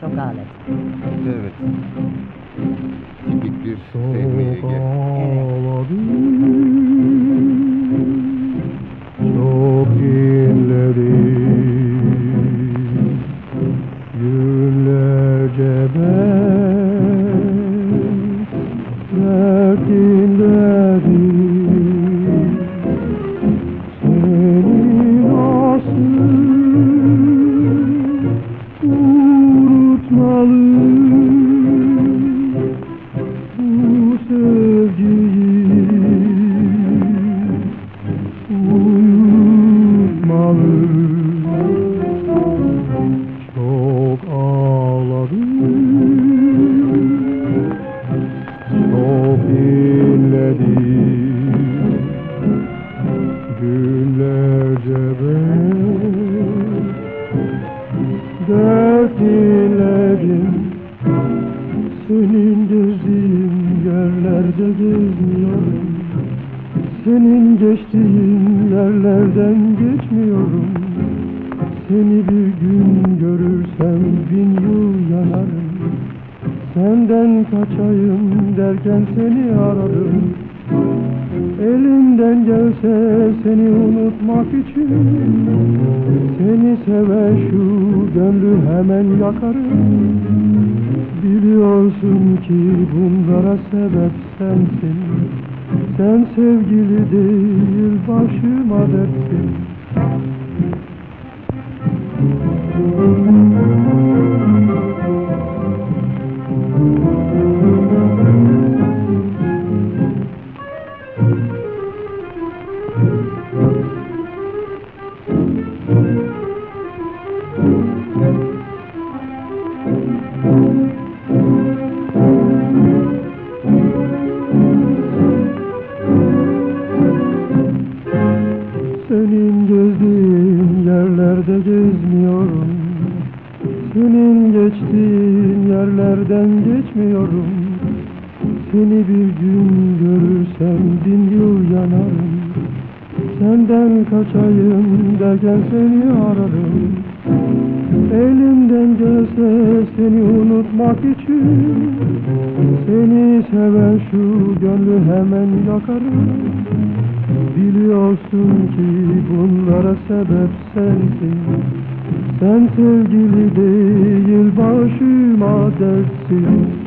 çok ağladı. Evet. Tipik bir Fehmi Ege. Çok inledim Günlerce ben Dert small senin gezdiğin yerlerde gezmiyorum Senin geçtiğin yerlerden geçmiyorum. Seni bir gün görürsem bin yıl yanarım. Senden kaçayım derken seni ararım Elimden gelse seni unutmak için Seni seven şu gönlü hemen yakarım. Biliyorsun ki bunlara sebep sensin. Sen sevgili değil başıma dersin Senin gezdiğin yerlerde gezmiyorum. Senin geçtiğin yerlerden geçmiyorum. Seni bir gün görürsem bin yıl Senden kaçayım derken seni ararım. Elimden gelse seni unutmak için Seni seven şu gönlü hemen yakarım Biliyorsun ki bunlara sebep sensin. Sen sevgili değil başıma dersin